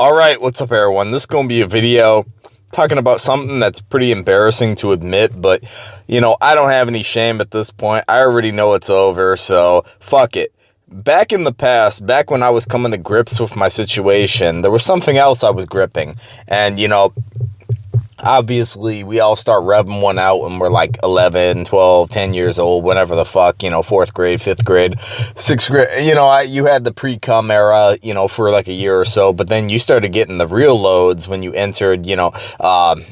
All right, what's up everyone? This is going to be a video talking about something that's pretty embarrassing to admit, but, you know, I don't have any shame at this point. I already know it's over, so fuck it. Back in the past, back when I was coming to grips with my situation, there was something else I was gripping. And, you know, obviously we all start rubbing one out when we're like 11 12 10 years old whenever the fuck you know fourth grade fifth grade sixth grade you know I, you had the pre-cum era you know for like a year or so but then you started getting the real loads when you entered you know um,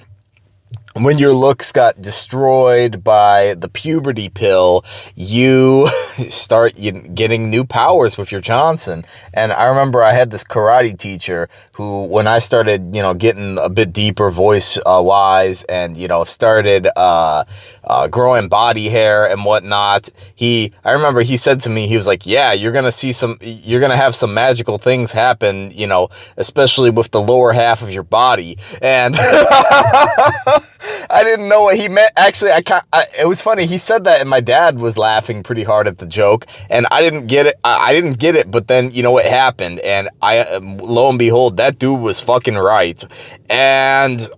when your looks got destroyed by the puberty pill, you start getting new powers with your Johnson. And I remember I had this karate teacher who, when I started, you know, getting a bit deeper voice uh, wise and, you know, started uh, uh, growing body hair and whatnot, he, I remember he said to me, he was like, yeah, you're going to see some, you're going to have some magical things happen, you know, especially with the lower half of your body. And I didn't know what he meant. Actually, I, can't, I it was funny. He said that, and my dad was laughing pretty hard at the joke, and I didn't get it. I, I didn't get it, but then you know what happened, and I, um, lo and behold, that dude was fucking right, and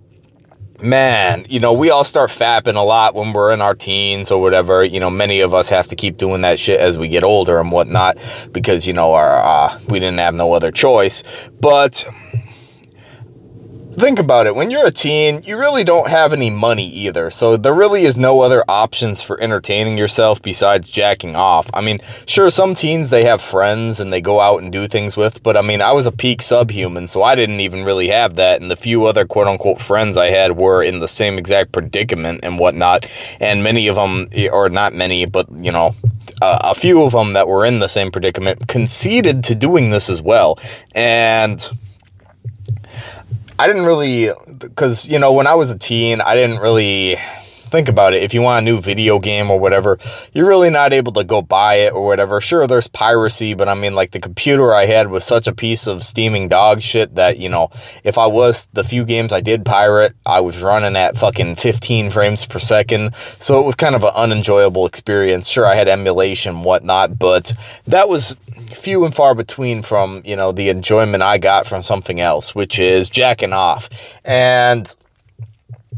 man, you know, we all start fapping a lot when we're in our teens or whatever. You know, many of us have to keep doing that shit as we get older and whatnot because, you know, our, uh, we didn't have no other choice. But think about it. When you're a teen, you really don't have any money either. So there really is no other options for entertaining yourself besides jacking off. I mean, sure, some teens, they have friends and they go out and do things with. But I mean, I was a peak subhuman, so I didn't even really have that. And the few other quote unquote friends I had were in the same exact predicament and whatnot. And many of them, or not many, but you know, uh, a few of them that were in the same predicament conceded to doing this as well. And I didn't really, because, you know, when I was a teen, I didn't really think about it. If you want a new video game or whatever, you're really not able to go buy it or whatever. Sure, there's piracy, but I mean, like, the computer I had was such a piece of steaming dog shit that, you know, if I was, the few games I did pirate, I was running at fucking 15 frames per second. So it was kind of an unenjoyable experience. Sure, I had emulation whatnot, but that was few and far between from, you know, the enjoyment I got from something else, which is jacking off. And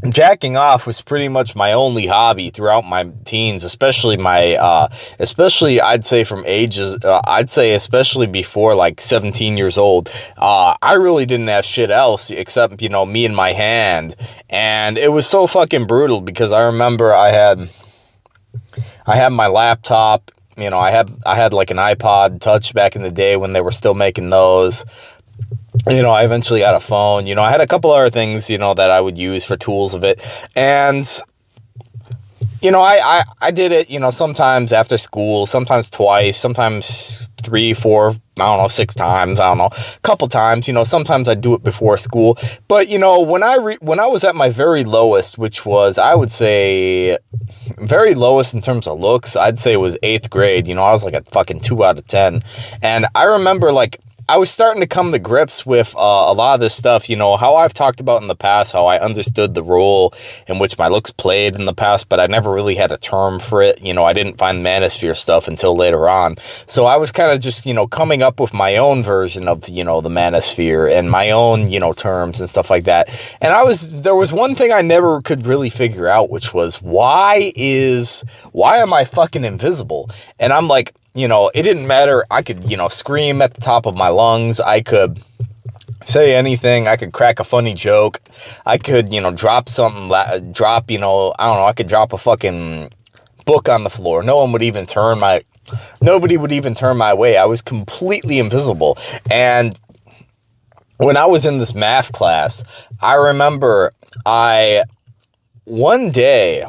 jacking off was pretty much my only hobby throughout my teens, especially my, uh, especially I'd say from ages, uh, I'd say especially before like 17 years old, uh, I really didn't have shit else except, you know, me and my hand. And it was so fucking brutal because I remember I had, I had my laptop you know, I had I had like an iPod Touch back in the day when they were still making those. You know, I eventually got a phone. You know, I had a couple other things, you know, that I would use for tools of it. And you know, I, I, I did it, you know, sometimes after school, sometimes twice, sometimes three, four, I don't know, six times, I don't know, a couple times, you know, sometimes I do it before school. But, you know, when I, re when I was at my very lowest, which was, I would say, very lowest in terms of looks, I'd say it was eighth grade, you know, I was like a fucking two out of 10. And I remember like, I was starting to come to grips with uh, a lot of this stuff, you know, how I've talked about in the past, how I understood the role in which my looks played in the past, but I never really had a term for it. You know, I didn't find manosphere stuff until later on. So I was kind of just, you know, coming up with my own version of, you know, the manosphere and my own, you know, terms and stuff like that. And I was, there was one thing I never could really figure out, which was why is, why am I fucking invisible? And I'm like, you know, it didn't matter. I could, you know, scream at the top of my lungs. I could say anything. I could crack a funny joke. I could, you know, drop something, drop, you know, I don't know, I could drop a fucking book on the floor. No one would even turn my, nobody would even turn my way. I was completely invisible. And when I was in this math class, I remember I, one day,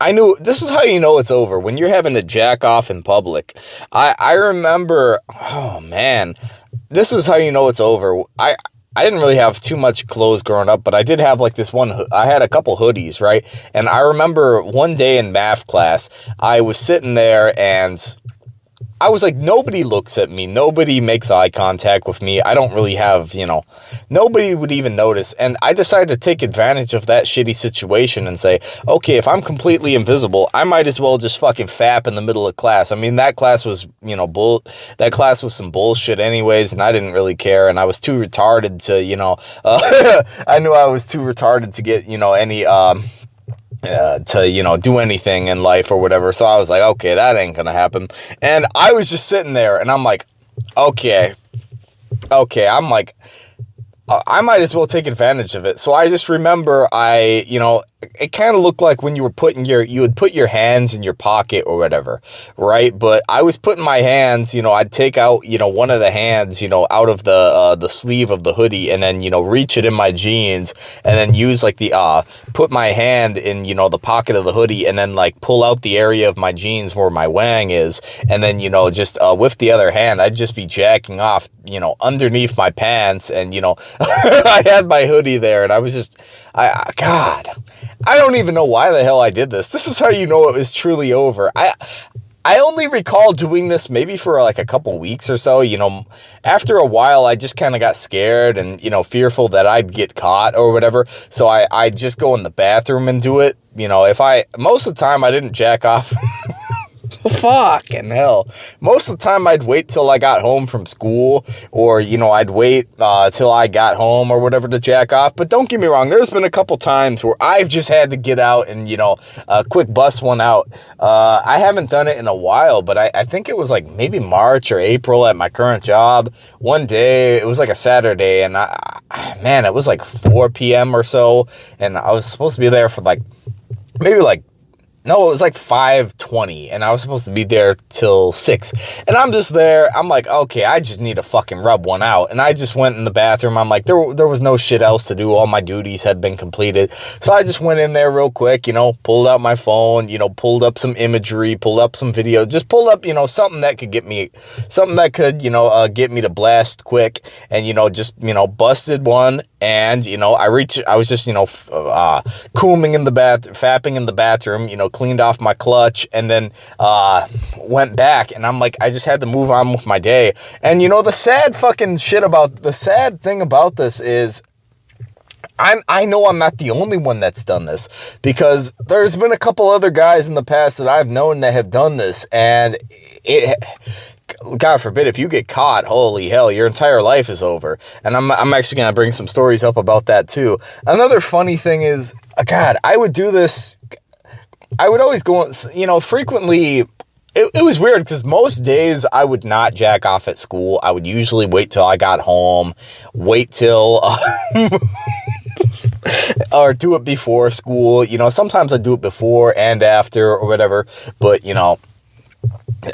I knew this is how you know it's over when you're having to jack off in public. I I remember, oh man, this is how you know it's over. I I didn't really have too much clothes growing up, but I did have like this one, I had a couple hoodies, right? And I remember one day in math class, I was sitting there and I was like, nobody looks at me. Nobody makes eye contact with me. I don't really have, you know, nobody would even notice. And I decided to take advantage of that shitty situation and say, okay, if I'm completely invisible, I might as well just fucking fap in the middle of class. I mean, that class was, you know, bull, that class was some bullshit anyways, and I didn't really care. And I was too retarded to, you know, uh, I knew I was too retarded to get, you know, any, um, uh, to, you know, do anything in life or whatever. So I was like, okay, that ain't gonna happen. And I was just sitting there and I'm like, okay, okay. I'm like, I might as well take advantage of it. So I just remember I, you know, it kind of looked like when you were putting your, you would put your hands in your pocket or whatever, right? But I was putting my hands, you know, I'd take out, you know, one of the hands, you know, out of the, uh, the sleeve of the hoodie and then, you know, reach it in my jeans and then use like the, uh, put my hand in, you know, the pocket of the hoodie and then like pull out the area of my jeans where my wang is. And then, you know, just, uh, with the other hand, I'd just be jacking off, you know, underneath my pants and, you know, I had my hoodie there and I was just, I, God, I don't even know why the hell I did this. This is how you know it was truly over. I, I only recall doing this maybe for like a couple weeks or so. You know, after a while, I just kind of got scared and, you know, fearful that I'd get caught or whatever. So I, I just go in the bathroom and do it. You know, if I, most of the time I didn't jack off Fucking hell. Most of the time I'd wait till I got home from school or, you know, I'd wait uh, till I got home or whatever to jack off. But don't get me wrong. There's been a couple times where I've just had to get out and, you know, uh, quick bust one out. Uh, I haven't done it in a while, but I, I think it was like maybe March or April at my current job. One day, it was like a Saturday and I, man, it was like 4 p.m. or so. And I was supposed to be there for like maybe like no, it was like 5.20 and I was supposed to be there till 6. And I'm just there. I'm like, okay, I just need to fucking rub one out. And I just went in the bathroom. I'm like, there, there was no shit else to do. All my duties had been completed. So I just went in there real quick, you know, pulled out my phone, you know, pulled up some imagery, pulled up some video, just pulled up, you know, something that could get me, something that could, you know, uh, get me to blast quick and, you know, just, you know, busted one. And, you know, I reached, I was just, you know, uh, cooming in the bath, fapping in the bathroom, you know, cleaned off my clutch and then uh, went back. And I'm like, I just had to move on with my day. And you know, the sad fucking shit about, the sad thing about this is I'm, I know I'm not the only one that's done this because there's been a couple other guys in the past that I've known that have done this and it, God forbid, if you get caught, holy hell, your entire life is over. And I'm, I'm actually going to bring some stories up about that too. Another funny thing is, God, I would do this I would always go, you know, frequently it, it was weird because most days I would not jack off at school. I would usually wait till I got home, wait till, uh, or do it before school. You know, sometimes I do it before and after or whatever, but you know,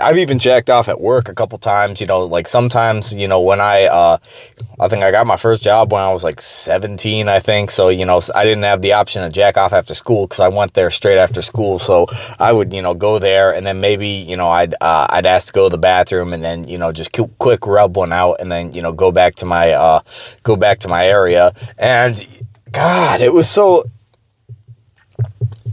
I've even jacked off at work a couple times, you know, like sometimes, you know, when I, uh, I think I got my first job when I was like 17, I think. So, you know, I didn't have the option to jack off after school because I went there straight after school. So I would, you know, go there and then maybe, you know, I'd, uh, I'd ask to go to the bathroom and then, you know, just quick rub one out and then, you know, go back to my, uh, go back to my area. And God, it was so,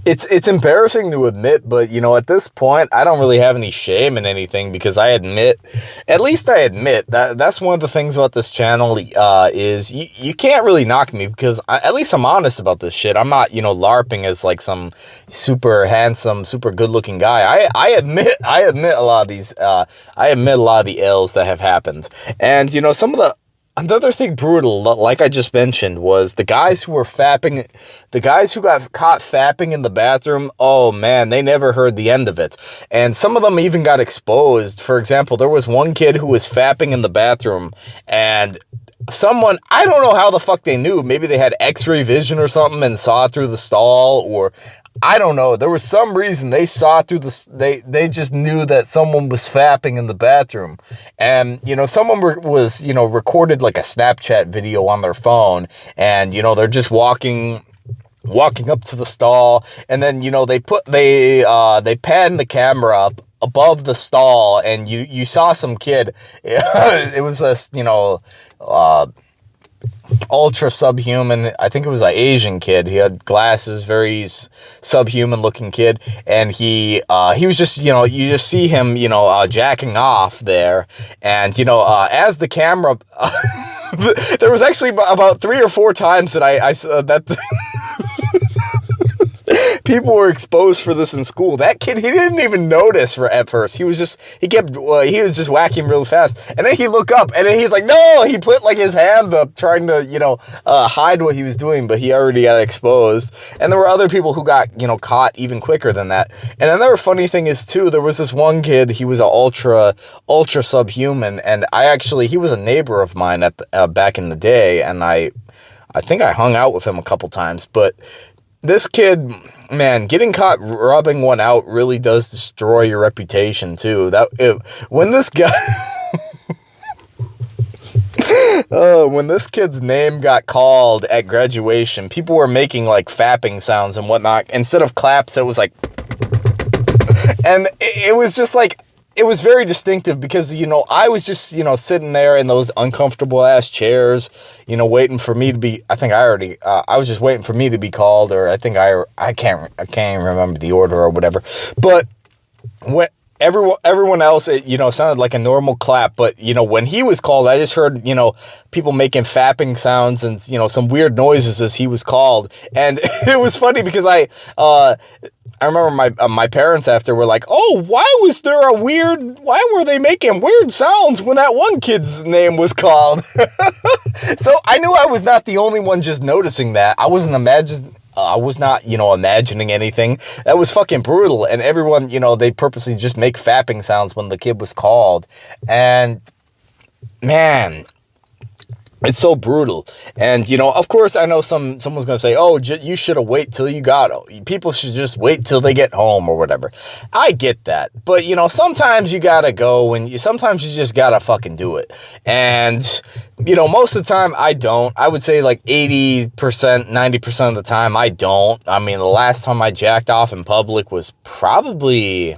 it's it's embarrassing to admit, but you know, at this point, I don't really have any shame in anything because I admit, at least I admit that that's one of the things about this channel uh, is you, you can't really knock me because I, at least I'm honest about this shit. I'm not, you know, LARPing as like some super handsome, super good looking guy. I, I admit, I admit a lot of these, uh, I admit a lot of the ills that have happened. And, you know, some of the Another thing brutal, like I just mentioned, was the guys who were fapping, the guys who got caught fapping in the bathroom, oh man, they never heard the end of it. And some of them even got exposed. For example, there was one kid who was fapping in the bathroom and someone, I don't know how the fuck they knew. Maybe they had x-ray vision or something and saw through the stall or I don't know. There was some reason they saw through the, they, they just knew that someone was fapping in the bathroom. And, you know, someone was, you know, recorded like a Snapchat video on their phone and, you know, they're just walking, walking up to the stall and then, you know, they put, they, uh, they pan the camera up above the stall and you, you saw some kid, it was a, you know, uh, ultra subhuman. I think it was an Asian kid. He had glasses, very subhuman looking kid. And he, uh, he was just, you know, you just see him, you know, uh, jacking off there. And, you know, uh, as the camera, there was actually about three or four times that I, I, saw that, people were exposed for this in school. That kid, he didn't even notice for at first. He was just, he kept, uh, he was just whacking real fast. And then he looked up and then he's like, no, he put like his hand up trying to, you know, uh, hide what he was doing, but he already got exposed. And there were other people who got, you know, caught even quicker than that. And another funny thing is too, there was this one kid, he was an ultra, ultra subhuman. And I actually, he was a neighbor of mine at the, uh, back in the day. And I, I think I hung out with him a couple times, but this kid, man, getting caught rubbing one out really does destroy your reputation too. That when this guy. oh, when this kid's name got called at graduation, people were making like fapping sounds and whatnot. Instead of claps, it was like, and it, it was just like it was very distinctive because, you know, I was just, you know, sitting there in those uncomfortable ass chairs, you know, waiting for me to be, I think I already, uh, I was just waiting for me to be called or I think I, I can't, I can't remember the order or whatever. But when, everyone everyone else it, you know sounded like a normal clap but you know when he was called i just heard you know people making fapping sounds and you know some weird noises as he was called and it was funny because i uh I remember my uh, my parents after were like, "Oh, why was there a weird? Why were they making weird sounds when that one kid's name was called?" so I knew I was not the only one just noticing that. I wasn't imagine. Uh, I was not, you know, imagining anything. That was fucking brutal. And everyone, you know, they purposely just make fapping sounds when the kid was called. And man, it's so brutal. And, you know, of course, I know some someone's going to say, oh, you should have wait till you got, people should just wait till they get home or whatever. I get that. But, you know, sometimes you got to go and you, sometimes you just got to fucking do it. And, you know, most of the time I don't. I would say like 80%, 90% of the time I don't. I mean, the last time I jacked off in public was probably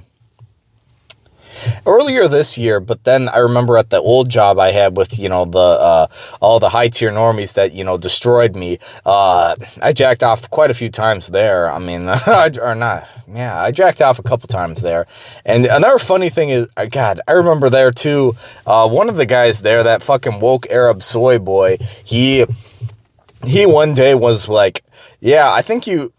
earlier this year, but then I remember at the old job I had with, you know, the, uh, all the high tier normies that, you know, destroyed me, uh, I jacked off quite a few times there. I mean, or not, yeah, I jacked off a couple times there. And another funny thing is, uh, God, I remember there too, uh, one of the guys there, that fucking woke Arab soy boy, he, he one day was like, yeah, I think you,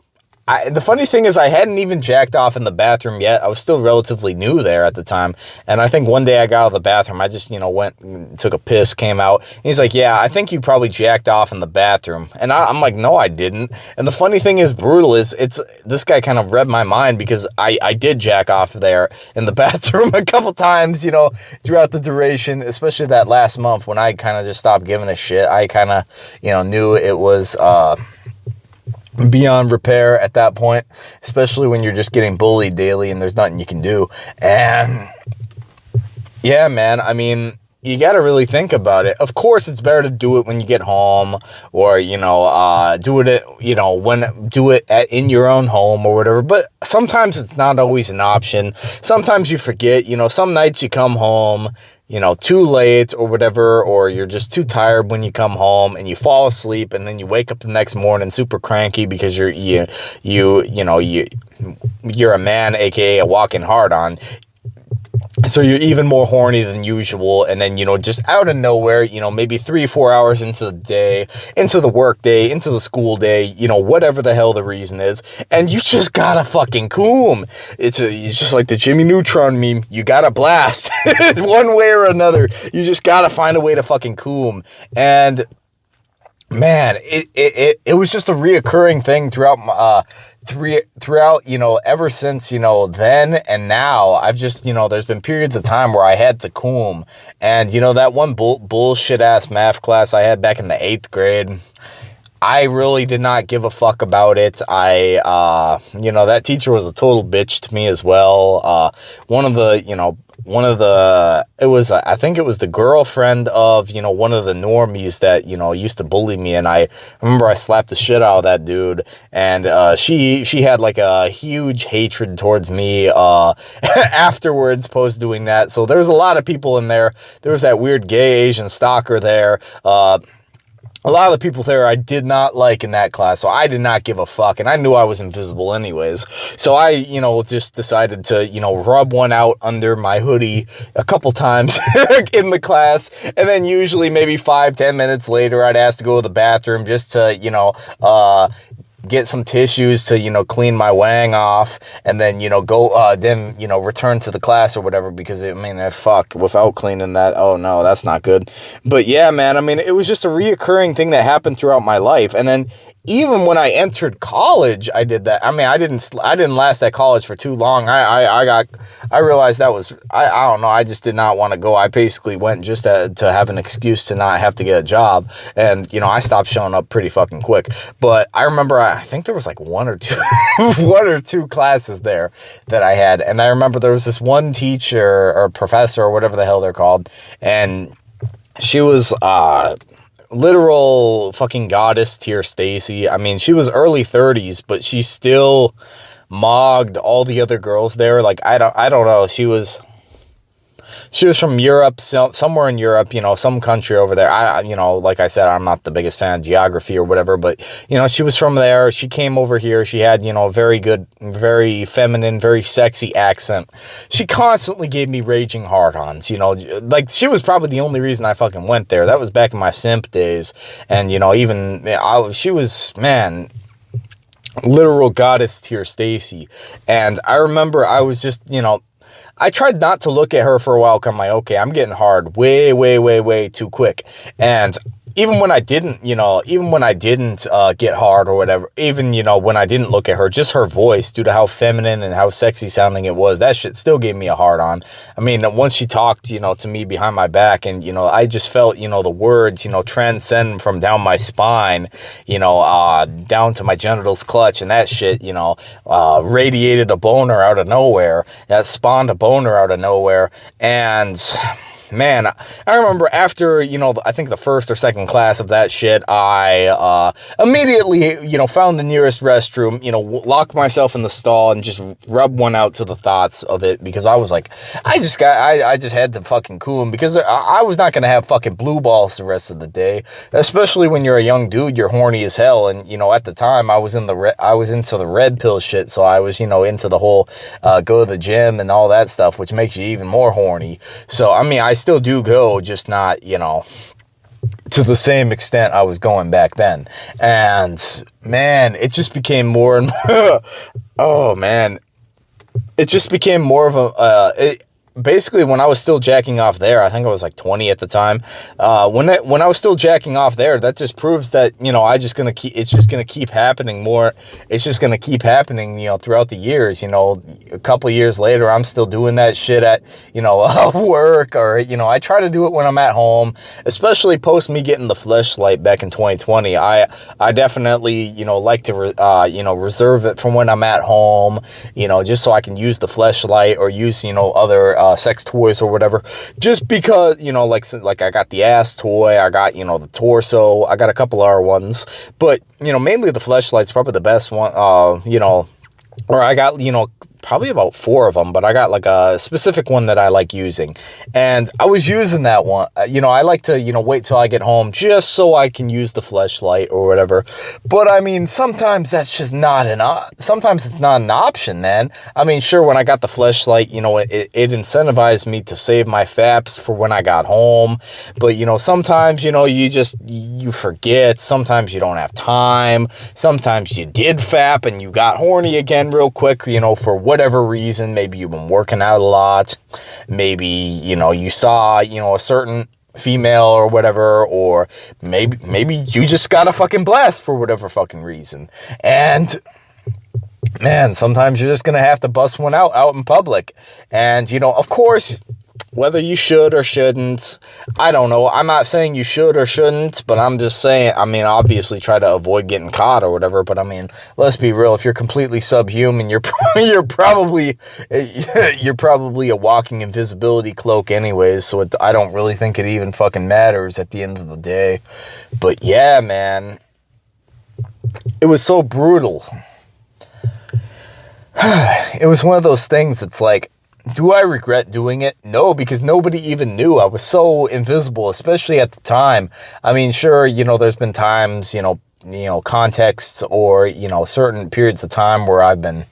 I, the funny thing is I hadn't even jacked off in the bathroom yet. I was still relatively new there at the time. And I think one day I got out of the bathroom. I just, you know, went, took a piss, came out. he's like, yeah, I think you probably jacked off in the bathroom. And I, am like, no, I didn't. And the funny thing is brutal is it's, this guy kind of read my mind because I, I did jack off there in the bathroom a couple times, you know, throughout the duration, especially that last month when I kind of just stopped giving a shit. I kind of, you know, knew it was, uh, beyond repair at that point, especially when you're just getting bullied daily and there's nothing you can do. And yeah, man, I mean, you got to really think about it. Of course, it's better to do it when you get home or, you know, uh, do it, you know, when, do it at, in your own home or whatever. But sometimes it's not always an option. Sometimes you forget, you know, some nights you come home, you know, too late or whatever, or you're just too tired when you come home and you fall asleep and then you wake up the next morning super cranky because you're, you, you, you know, you, you're a man, aka a walking hard on so you're even more horny than usual and then you know just out of nowhere you know maybe three four hours into the day into the work day into the school day you know whatever the hell the reason is and you just gotta fucking coom. It's a, it's just like the jimmy neutron meme. You gotta blast. One way or another you just gotta find a way to fucking coom. And man it it, it, it was just a reoccurring thing throughout my, uh three, throughout, you know, ever since, you know, then and now, I've just, you know, there's been periods of time where I had to coom. And, you know, that one bull, bullshit ass math class I had back in the eighth grade, I really did not give a fuck about it. I, uh, you know, that teacher was a total bitch to me as well. Uh, one of the, you know, one of the, it was, I think it was the girlfriend of, you know, one of the normies that, you know, used to bully me. And I remember I slapped the shit out of that dude. And, uh, she, she had like a huge hatred towards me, uh, afterwards post doing that. So there was a lot of people in there. There was that weird gay Asian stalker there. Uh, a lot of the people there I did not like in that class, so I did not give a fuck, and I knew I was invisible anyways. So I, you know, just decided to, you know, rub one out under my hoodie a couple times in the class, and then usually maybe five, ten minutes later, I'd ask to go to the bathroom just to, you know, uh, get some tissues to, you know, clean my wang off and then, you know, go, uh, then, you know, return to the class or whatever because, I mean, eh, fuck, without cleaning that, oh no, that's not good. But yeah, man, I mean, it was just a reoccurring thing that happened throughout my life. And then even when I entered college, I did that. I mean, I didn't, I didn't last at college for too long. I, I, I got, I realized that was, I, I don't know. I just did not want to go. I basically went just to, to have an excuse to not have to get a job. And, you know, I stopped showing up pretty fucking quick. But I remember, I, I think there was like one or two, one or two classes there that I had. And I remember there was this one teacher or professor or whatever the hell they're called. And she was, uh, literal fucking goddess tier Stacy. I mean, she was early 30s, but she still mogged all the other girls there. Like, I don't, I don't know. She was, she was from Europe, so, somewhere in Europe, you know, some country over there. I, you know, like I said, I'm not the biggest fan of geography or whatever, but, you know, she was from there. She came over here. She had, you know, a very good, very feminine, very sexy accent. She constantly gave me raging hard-ons, you know, like she was probably the only reason I fucking went there. That was back in my simp days. And, you know, even, I, she was, man, literal goddess tier Stacy. And I remember I was just, you know, I tried not to look at her for a while. I'm like, okay, I'm getting hard way, way, way, way too quick. And even when I didn't, you know, even when I didn't uh, get hard or whatever, even, you know, when I didn't look at her, just her voice, due to how feminine and how sexy sounding it was, that shit still gave me a hard on. I mean, once she talked, you know, to me behind my back and, you know, I just felt, you know, the words, you know, transcend from down my spine, you know, uh, down to my genitals clutch and that shit, you know, uh, radiated a boner out of nowhere. That spawned a boner out of nowhere. And man, I remember after, you know, I think the first or second class of that shit, I uh, immediately, you know, found the nearest restroom, you know, locked myself in the stall and just rubbed one out to the thoughts of it because I was like, I just got, I, I just had to fucking cool him because I, was not going to have fucking blue balls the rest of the day, especially when you're a young dude, you're horny as hell. And, you know, at the time I was in the, I was into the red pill shit. So I was, you know, into the whole uh, go to the gym and all that stuff, which makes you even more horny. So, I mean, I still do go, just not, you know, to the same extent I was going back then. And man, it just became more and more, oh man, it just became more of a, uh, it, basically when I was still jacking off there, I think I was like 20 at the time. Uh, when that, when I was still jacking off there, that just proves that, you know, I just going to keep, it's just going to keep happening more. It's just going to keep happening, you know, throughout the years, you know, a couple years later, I'm still doing that shit at, you know, work or, you know, I try to do it when I'm at home, especially post me getting the Fleshlight back in 2020. I, I definitely, you know, like to, uh, you know, reserve it from when I'm at home, you know, just so I can use the Fleshlight or use, you know, other, uh, uh, sex toys or whatever, just because, you know, like, like I got the ass toy, I got, you know, the torso, I got a couple other ones, but, you know, mainly the Fleshlight's probably the best one, uh, you know, or I got, you know, probably about four of them, but I got like a specific one that I like using. And I was using that one. Uh, you know, I like to, you know, wait till I get home just so I can use the Fleshlight or whatever. But I mean, sometimes that's just not an, sometimes it's not an option, man. I mean, sure, when I got the Fleshlight, you know, it, it incentivized me to save my faps for when I got home. But, you know, sometimes, you know, you just, you forget. Sometimes you don't have time. Sometimes you did fap and you got horny again real quick, you know, for whatever reason, maybe you've been working out a lot, maybe, you know, you saw, you know, a certain female or whatever, or maybe, maybe you just got a fucking blast for whatever fucking reason. And man, sometimes you're just to have to bust one out out in public. And, you know, of course, whether you should or shouldn't, I don't know. I'm not saying you should or shouldn't, but I'm just saying, I mean, obviously try to avoid getting caught or whatever, but I mean, let's be real. If you're completely subhuman, you're, you're probably, you're probably a walking invisibility cloak anyways, so it, I don't really think it even fucking matters at the end of the day. But yeah, man, it was so brutal. it was one of those things that's like, do I regret doing it? No, because nobody even knew. I was so invisible, especially at the time. I mean, sure, you know, there's been times, you know, you know, contexts or, you know, certain periods of time where I've been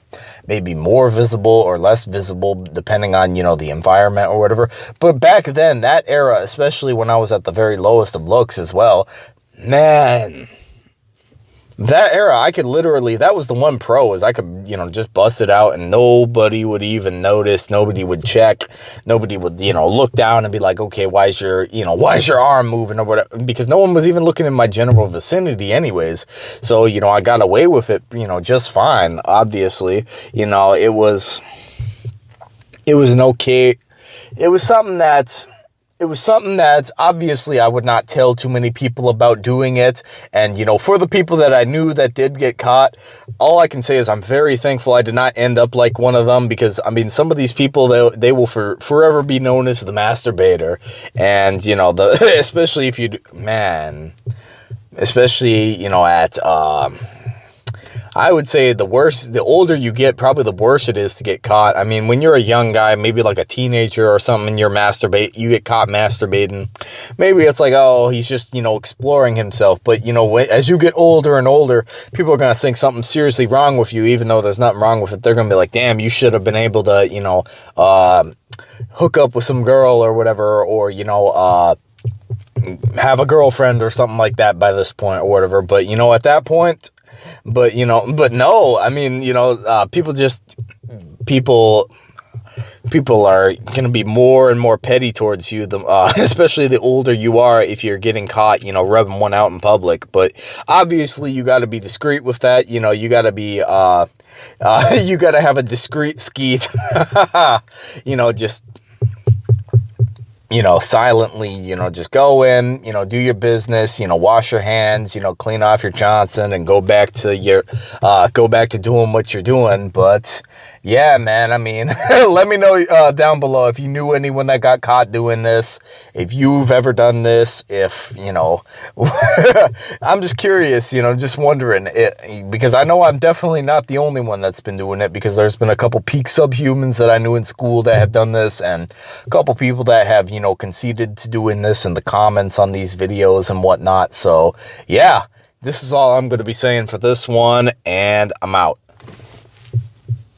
maybe more visible or less visible depending on, you know, the environment or whatever. But back then, that era, especially when I was at the very lowest of looks as well, man, that era, I could literally, that was the one pro is I could, you know, just bust it out and nobody would even notice. Nobody would check. Nobody would, you know, look down and be like, okay, why is your, you know, why is your arm moving or whatever? Because no one was even looking in my general vicinity anyways. So, you know, I got away with it, you know, just fine. Obviously, you know, it was, it was an okay, it was something that, it was something that obviously I would not tell too many people about doing it. And, you know, for the people that I knew that did get caught, all I can say is I'm very thankful I did not end up like one of them because, I mean, some of these people, they, they will for, forever be known as the masturbator. And, you know, the especially if you, man, especially, you know, at, um, I would say the worse, the older you get, probably the worse it is to get caught. I mean, when you're a young guy, maybe like a teenager or something, and you're masturbate, you get caught masturbating. Maybe it's like, oh, he's just, you know, exploring himself. But, you know, as you get older and older, people are going to think something seriously wrong with you, even though there's nothing wrong with it. They're going to be like, damn, you should have been able to, you know, uh, hook up with some girl or whatever, or, you know, uh, have a girlfriend or something like that by this point or whatever. But, you know, at that point, but, you know, but no, I mean, you know, uh, people just, people, people are going to be more and more petty towards you, the, uh, especially the older you are if you're getting caught, you know, rubbing one out in public. But obviously you got to be discreet with that. You know, you got to be, uh, uh, you got to have a discreet skeet, you know, just you know, silently, you know, just go in, you know, do your business, you know, wash your hands, you know, clean off your Johnson and go back to your, uh, go back to doing what you're doing. But yeah, man, I mean, let me know uh, down below if you knew anyone that got caught doing this, if you've ever done this, if, you know, I'm just curious, you know, just wondering, it, because I know I'm definitely not the only one that's been doing it, because there's been a couple peak subhumans that I knew in school that have done this, and a couple people that have, you know, conceded to doing this in the comments on these videos and whatnot, so, yeah, this is all I'm going to be saying for this one, and I'm out.